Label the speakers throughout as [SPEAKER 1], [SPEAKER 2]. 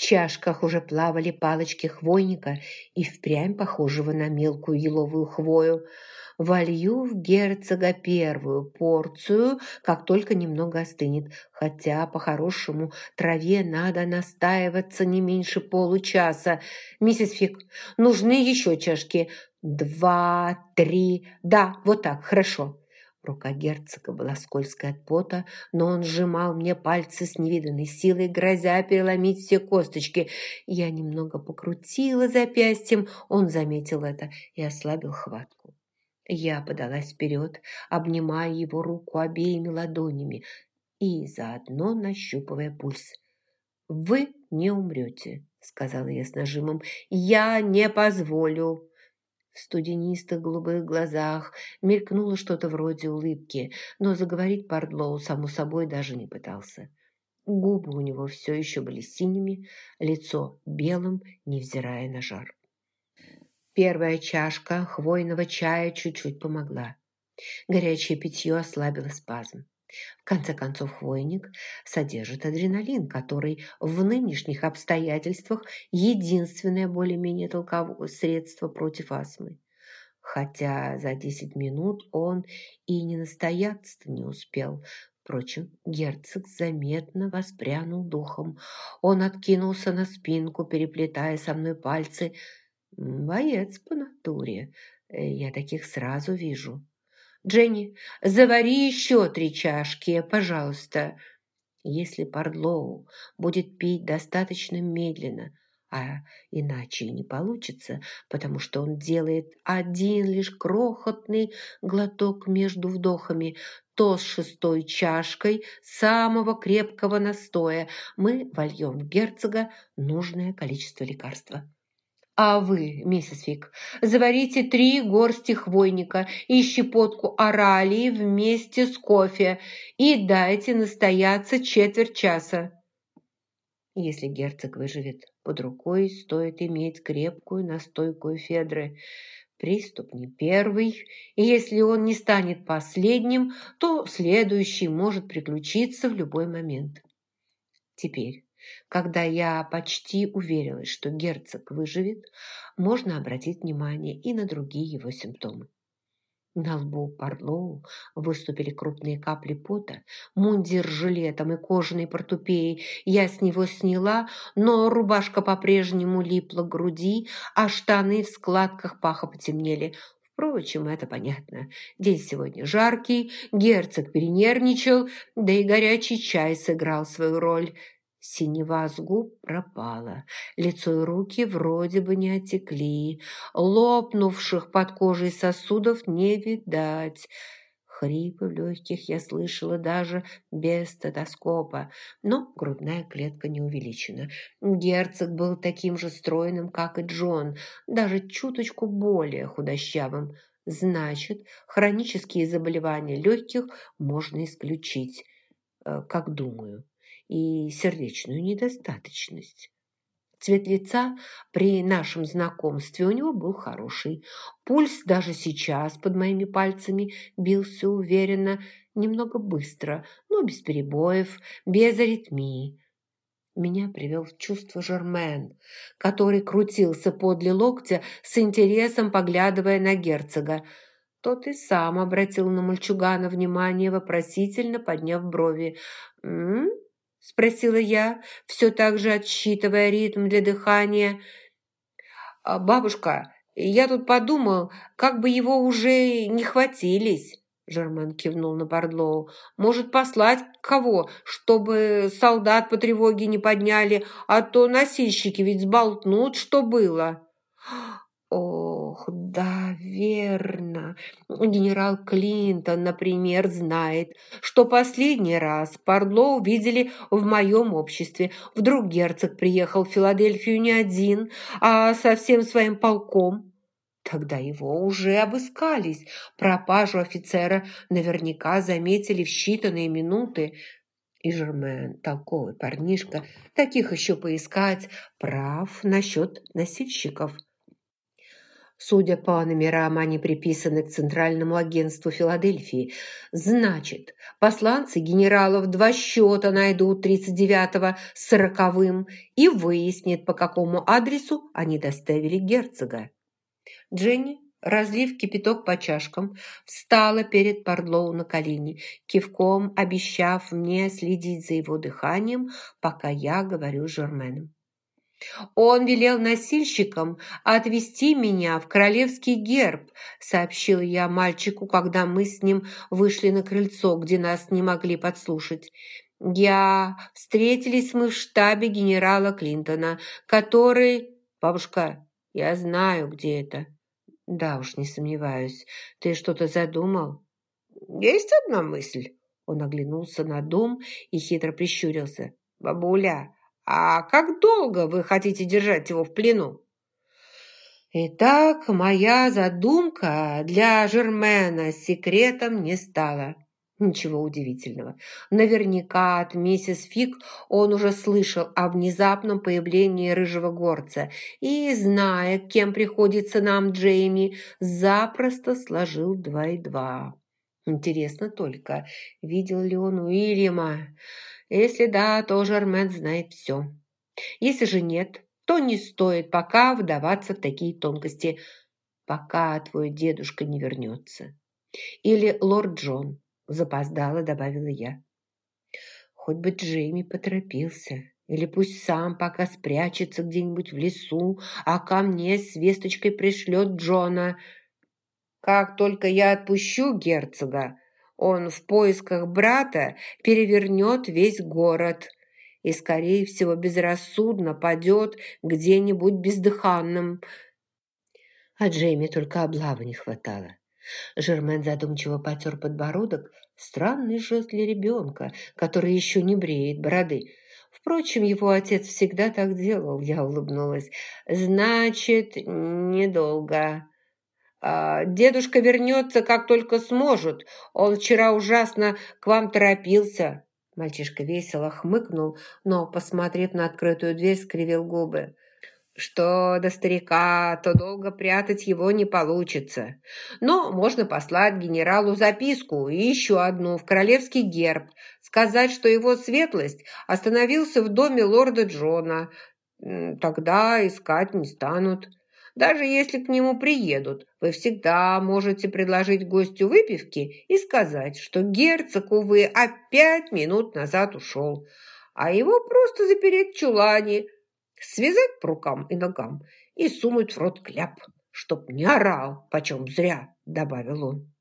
[SPEAKER 1] чашках уже плавали палочки хвойника и впрямь похожего на мелкую еловую хвою. Волью в герцога первую порцию, как только немного остынет, хотя, по-хорошему, траве надо настаиваться не меньше получаса. «Миссис Фик, нужны еще чашки?» «Два, три, да, вот так, хорошо». Рука герцога была скользкой от пота, но он сжимал мне пальцы с невиданной силой, грозя переломить все косточки. Я немного покрутила запястьем, он заметил это и ослабил хватку. Я подалась вперед, обнимая его руку обеими ладонями и заодно нащупывая пульс. «Вы не умрете», — сказала я с нажимом. «Я не позволю». В студенистых голубых глазах мелькнуло что-то вроде улыбки, но заговорить Пардлоу, само собой, даже не пытался. Губы у него все еще были синими, лицо белым, невзирая на жар. Первая чашка хвойного чая чуть-чуть помогла. Горячее питье ослабило спазм. В конце концов, хвойник содержит адреналин, который в нынешних обстоятельствах единственное более-менее толковое средство против астмы. Хотя за десять минут он и не настояться не успел. Впрочем, герцог заметно воспрянул духом. Он откинулся на спинку, переплетая со мной пальцы – Боец по натуре. Э, я таких сразу вижу. Дженни, завари еще три чашки, пожалуйста. Если Пардлоу будет пить достаточно медленно, а иначе и не получится, потому что он делает один лишь крохотный глоток между вдохами, то с шестой чашкой самого крепкого настоя мы вольем в герцога нужное количество лекарства. А вы, миссис Фик, заварите три горсти хвойника и щепотку оралии вместе с кофе и дайте настояться четверть часа. Если герцог выживет, под рукой стоит иметь крепкую настойку Федры. Приступ не первый, и если он не станет последним, то следующий может приключиться в любой момент. Теперь когда я почти уверилась, что герцог выживет, можно обратить внимание и на другие его симптомы. На лбу Парлоу выступили крупные капли пота, мундир с жилетом и кожаной портупеей я с него сняла, но рубашка по-прежнему липла к груди, а штаны в складках паха потемнели. Впрочем, это понятно. День сегодня жаркий, герцог перенервничал, да и горячий чай сыграл свою роль – Синева с губ пропала, лицо и руки вроде бы не отекли, лопнувших под кожей сосудов не видать. Хрипы в легких я слышала даже без стетоскопа, но грудная клетка не увеличена. Герцог был таким же стройным, как и Джон, даже чуточку более худощавым. Значит, хронические заболевания легких можно исключить, э, как думаю и сердечную недостаточность. Цвет лица при нашем знакомстве у него был хороший. Пульс даже сейчас под моими пальцами бился уверенно, немного быстро, но без перебоев, без аритмии. Меня привел в чувство Жермен, который крутился подле локтя с интересом, поглядывая на герцога. Тот и сам обратил на мальчугана внимание, вопросительно подняв брови. «М спросила я, все так же отсчитывая ритм для дыхания. «А, «Бабушка, я тут подумал, как бы его уже не хватились». Жермен кивнул на Бардлоу. «Может, послать кого, чтобы солдат по тревоге не подняли, а то носильщики ведь сболтнут, что было». Ох, да, верно. Генерал Клинтон, например, знает, что последний раз Парло увидели в моем обществе. Вдруг герцог приехал в Филадельфию не один, а со всем своим полком. Тогда его уже обыскались. Пропажу офицера наверняка заметили в считанные минуты. И Жермен, толковый парнишка, таких еще поискать, прав насчет носильщиков. Судя по номерам, они приписаны к Центральному агентству Филадельфии. Значит, посланцы генералов два счета найдут 39-го с сороковым и выяснят, по какому адресу они доставили герцога. Дженни, разлив кипяток по чашкам, встала перед Парлоу на колени, кивком обещав мне следить за его дыханием, пока я говорю с Жерменом. «Он велел носильщикам отвезти меня в королевский герб», сообщил я мальчику, когда мы с ним вышли на крыльцо, где нас не могли подслушать. «Я... Встретились мы в штабе генерала Клинтона, который...» «Бабушка, я знаю, где это». «Да уж, не сомневаюсь. Ты что-то задумал?» «Есть одна мысль». Он оглянулся на дом и хитро прищурился. «Бабуля, а как долго вы хотите держать его в плену? Итак, моя задумка для Жермена секретом не стала. Ничего удивительного. Наверняка от миссис Фиг он уже слышал о внезапном появлении рыжего горца и, зная, кем приходится нам Джейми, запросто сложил два и два. Интересно только, видел ли он Уильяма? Если да, то Жермен знает все. Если же нет, то не стоит пока вдаваться в такие тонкости, пока твой дедушка не вернется. Или лорд Джон, запоздало добавила я. Хоть бы Джейми поторопился. Или пусть сам пока спрячется где-нибудь в лесу, а ко мне с весточкой пришлет Джона. Как только я отпущу герцога, он в поисках брата перевернет весь город и, скорее всего, безрассудно падет где-нибудь бездыханным. А Джейми только облавы не хватало. Жермен задумчиво потер подбородок. Странный жест для ребенка, который еще не бреет бороды. Впрочем, его отец всегда так делал, я улыбнулась. «Значит, недолго». А, «Дедушка вернется, как только сможет. Он вчера ужасно к вам торопился». Мальчишка весело хмыкнул, но, посмотрев на открытую дверь, скривил губы. «Что до старика, то долго прятать его не получится. Но можно послать генералу записку и еще одну в королевский герб, сказать, что его светлость остановился в доме лорда Джона. Тогда искать не станут». Даже если к нему приедут, вы всегда можете предложить гостю выпивки и сказать, что герцог, увы, опять минут назад ушел, а его просто запереть в чулане, связать по рукам и ногам и сунуть в рот кляп, чтоб не орал, почем зря, добавил он.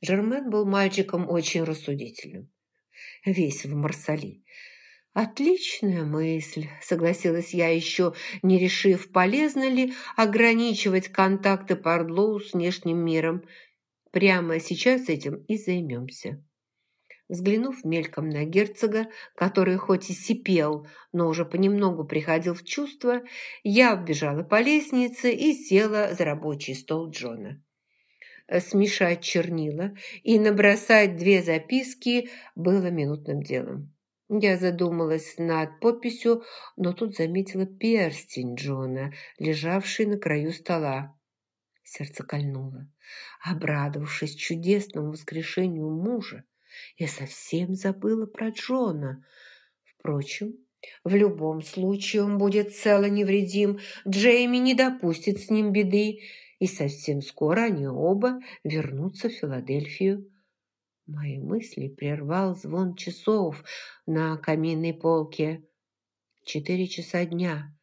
[SPEAKER 1] Жермен был мальчиком очень рассудительным, весь в марсали. «Отличная мысль», – согласилась я еще, не решив, полезно ли ограничивать контакты Пардлоу с внешним миром. Прямо сейчас этим и займемся. Взглянув мельком на герцога, который хоть и сипел, но уже понемногу приходил в чувство, я вбежала по лестнице и села за рабочий стол Джона. Смешать чернила и набросать две записки было минутным делом. Я задумалась над подписью, но тут заметила перстень Джона, лежавший на краю стола. Сердце кольнуло. Обрадовавшись чудесному воскрешению мужа, я совсем забыла про Джона. Впрочем, в любом случае он будет цел и невредим. Джейми не допустит с ним беды, и совсем скоро они оба вернутся в Филадельфию. Мои мысли прервал звон часов на каминной полке. Четыре часа дня.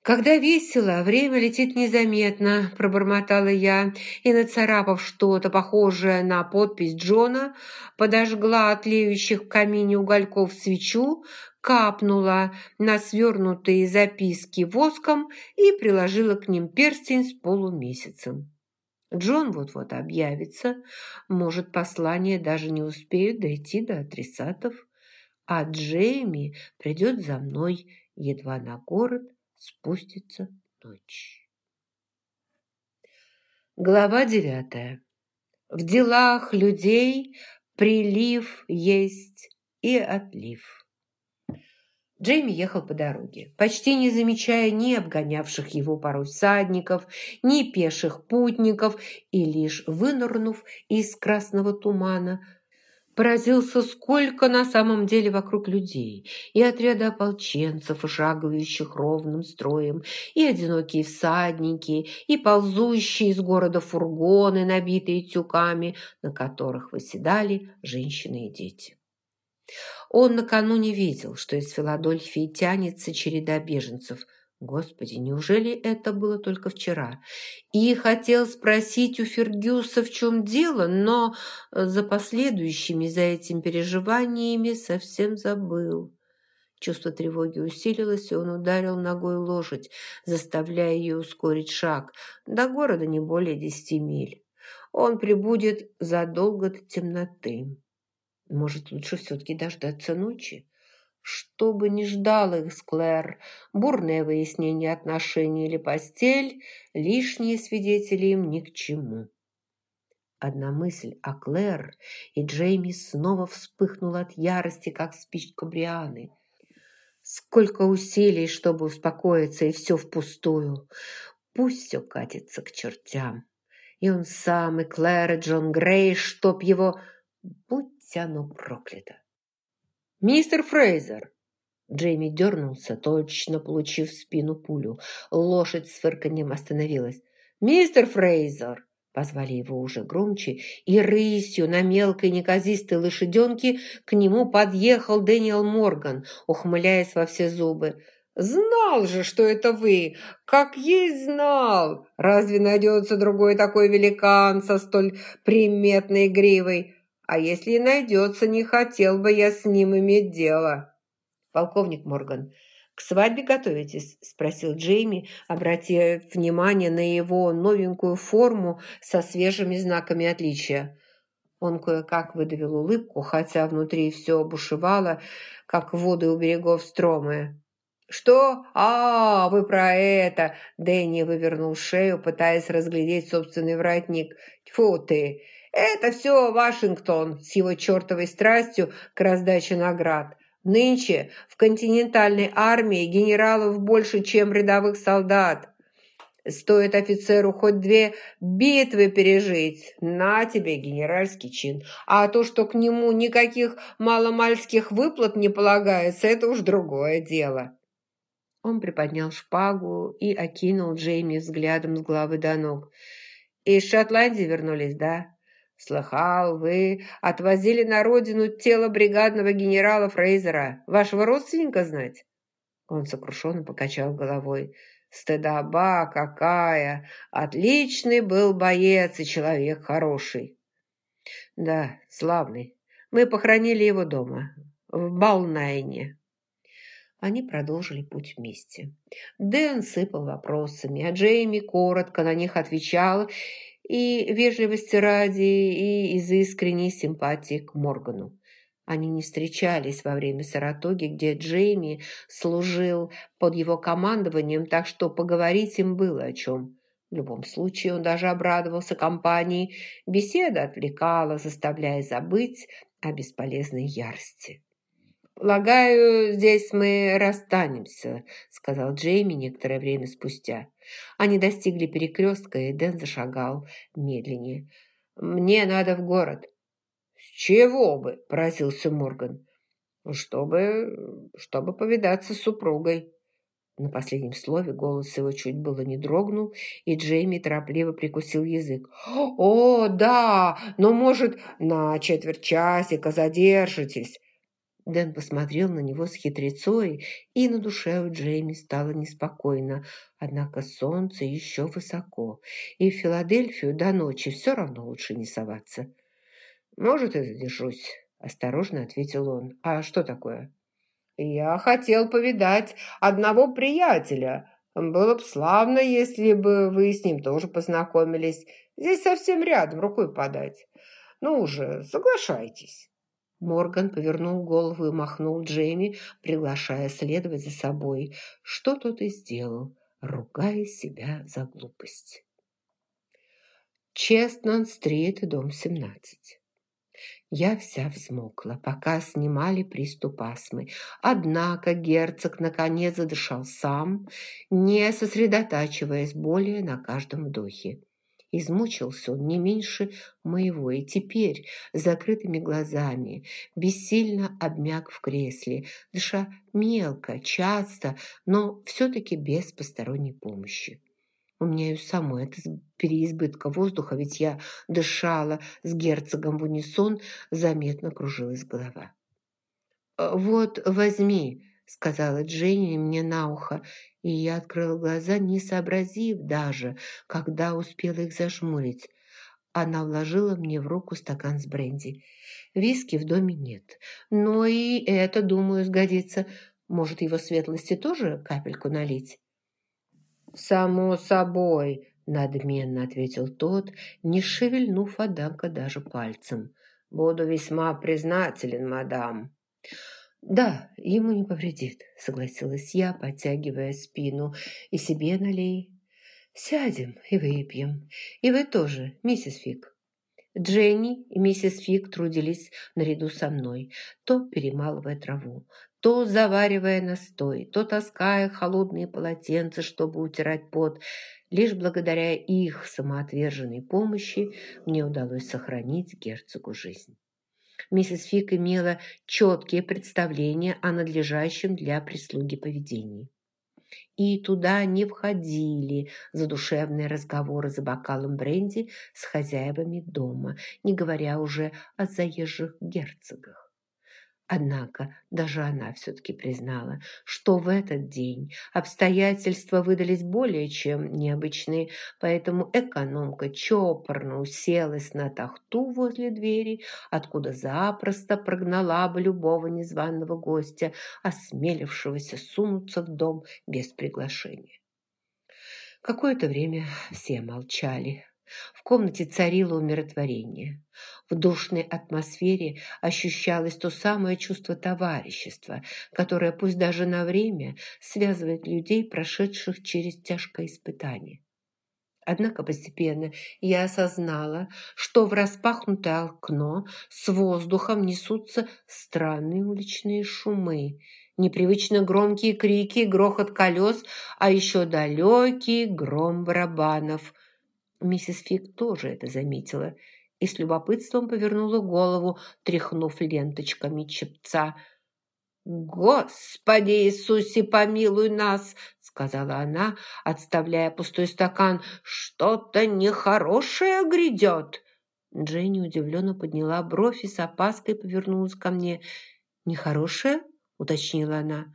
[SPEAKER 1] «Когда весело, время летит незаметно», – пробормотала я, и, нацарапав что-то похожее на подпись Джона, подожгла от леющих в камине угольков свечу, капнула на свернутые записки воском и приложила к ним перстень с полумесяцем. Джон вот-вот объявится, может, послание даже не успеют дойти до адресатов, а Джейми придет за мной, едва на город спустится ночь. Глава девятая. В делах людей прилив есть и отлив. Джейми ехал по дороге, почти не замечая ни обгонявших его порой всадников, ни пеших путников, и лишь вынырнув из красного тумана, поразился, сколько на самом деле вокруг людей, и отряды ополченцев, шагающих ровным строем, и одинокие всадники, и ползущие из города фургоны, набитые тюками, на которых выседали женщины и дети. Он накануне видел, что из Филадельфии тянется череда беженцев. Господи, неужели это было только вчера? И хотел спросить у Фергюса, в чем дело, но за последующими, за этим переживаниями совсем забыл. Чувство тревоги усилилось, и он ударил ногой лошадь, заставляя ее ускорить шаг. До города не более десяти миль. Он прибудет задолго до темноты. Может, лучше все-таки дождаться ночи? Что бы ни ждал их Склэр, бурное выяснение отношений или постель, лишние свидетели им ни к чему. Одна мысль о Клэр, и Джейми снова вспыхнула от ярости, как спичка Брианы. Сколько усилий, чтобы успокоиться, и все впустую. Пусть все катится к чертям. И он сам, и Клэр, и Джон Грей, чтоб его... Будь оно проклято. «Мистер Фрейзер!» Джейми дернулся, точно получив в спину пулю. Лошадь с фырканьем остановилась. «Мистер Фрейзер!» Позвали его уже громче, и рысью на мелкой неказистой лошаденке к нему подъехал Дэниел Морган, ухмыляясь во все зубы. «Знал же, что это вы! Как есть знал! Разве найдется другой такой великан со столь приметной гривой? А если и найдется, не хотел бы я с ним иметь дело. Полковник Морган, к свадьбе готовитесь? Спросил Джейми, обратив внимание на его новенькую форму со свежими знаками отличия. Он кое-как выдавил улыбку, хотя внутри все бушевало, как воды у берегов Стромы. «Что? А, вы про это!» Дэнни вывернул шею, пытаясь разглядеть собственный воротник. «Тьфу ты! Это все Вашингтон с его чертовой страстью к раздаче наград. Нынче в континентальной армии генералов больше, чем рядовых солдат. Стоит офицеру хоть две битвы пережить. На тебе генеральский чин. А то, что к нему никаких маломальских выплат не полагается, это уж другое дело. Он приподнял шпагу и окинул Джейми взглядом с головы до ног. «Из Шотландии вернулись, да?» «Слыхал, вы отвозили на родину тело бригадного генерала Фрейзера. Вашего родственника знать?» Он сокрушенно покачал головой. «Стыдоба какая! Отличный был боец и человек хороший!» «Да, славный. Мы похоронили его дома, в Балнайне». Они продолжили путь вместе. Дэн сыпал вопросами, а Джейми коротко на них отвечал и вежливости ради, и из искренней симпатии к Моргану. Они не встречались во время Саратоги, где Джейми служил под его командованием, так что поговорить им было о чем. В любом случае, он даже обрадовался компании. Беседа отвлекала, заставляя забыть о бесполезной ярости. «Полагаю, здесь мы расстанемся», — сказал Джейми некоторое время спустя. Они достигли перекрестка, и Дэн зашагал медленнее. «Мне надо в город». «С чего бы?» – поразился Морган. «Чтобы... чтобы повидаться с супругой». На последнем слове голос его чуть было не дрогнул, и Джейми торопливо прикусил язык. «О, да! Но, может, на четверть часика задержитесь?» Дэн посмотрел на него с хитрецой, и на душе у Джейми стало неспокойно. Однако солнце еще высоко, и в Филадельфию до ночи все равно лучше не соваться. «Может, и задержусь», – осторожно ответил он. «А что такое?» «Я хотел повидать одного приятеля. Было бы славно, если бы вы с ним тоже познакомились. Здесь совсем рядом, рукой подать. Ну уже, соглашайтесь». Морган повернул голову и махнул Джейми, приглашая следовать за собой, что тот и сделал, ругая себя за глупость. Честнан-стрит, дом 17. Я вся взмокла, пока снимали приступ астмы. Однако герцог наконец задышал сам, не сосредотачиваясь более на каждом вдохе. Измучился он не меньше моего, и теперь, закрытыми глазами, бессильно обмяк в кресле, дыша мелко, часто, но все-таки без посторонней помощи. У меня и самой от переизбытка воздуха, ведь я дышала с герцогом в унисон, заметно кружилась голова. «Э, «Вот, возьми», — сказала Дженни мне на ухо, и я открыла глаза, не сообразив даже, когда успела их зажмурить. Она вложила мне в руку стакан с бренди. Виски в доме нет, но и это, думаю, сгодится. Может, его светлости тоже капельку налить? «Само собой», – надменно ответил тот, не шевельнув, однако, даже пальцем. «Буду весьма признателен, мадам». «Да, ему не повредит», – согласилась я, подтягивая спину. «И себе налей. Сядем и выпьем. И вы тоже, миссис Фиг». Дженни и миссис Фиг трудились наряду со мной, то перемалывая траву, то заваривая настой, то таская холодные полотенца, чтобы утирать пот. Лишь благодаря их самоотверженной помощи мне удалось сохранить герцогу жизнь. Миссис Фик имела четкие представления о надлежащем для прислуги поведении. И туда не входили задушевные разговоры за бокалом бренди с хозяевами дома, не говоря уже о заезжих герцогах. Однако даже она все-таки признала, что в этот день обстоятельства выдались более чем необычные, поэтому экономка чопорно уселась на тахту возле двери, откуда запросто прогнала бы любого незваного гостя, осмелившегося сунуться в дом без приглашения. Какое-то время все молчали, в комнате царило умиротворение. В душной атмосфере ощущалось то самое чувство товарищества, которое пусть даже на время связывает людей, прошедших через тяжкое испытание. Однако постепенно я осознала, что в распахнутое окно с воздухом несутся странные уличные шумы, непривычно громкие крики, грохот колес, а еще далекий гром барабанов – Миссис Фиг тоже это заметила и с любопытством повернула голову, тряхнув ленточками чепца. «Господи Иисусе, помилуй нас!» — сказала она, отставляя пустой стакан. «Что-то нехорошее грядет!» Дженни удивленно подняла бровь и с опаской повернулась ко мне. «Нехорошее?» — уточнила она.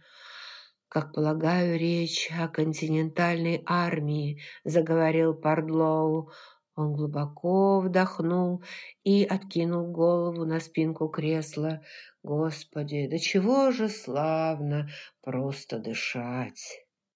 [SPEAKER 1] «Как полагаю, речь о континентальной армии», – заговорил Пардлоу. Он глубоко вдохнул и откинул голову на спинку кресла. «Господи, да чего же славно просто дышать!»